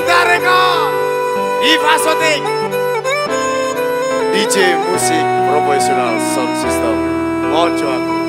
Antareko Ivasotik DJ musik profesional sound system Mojo. aku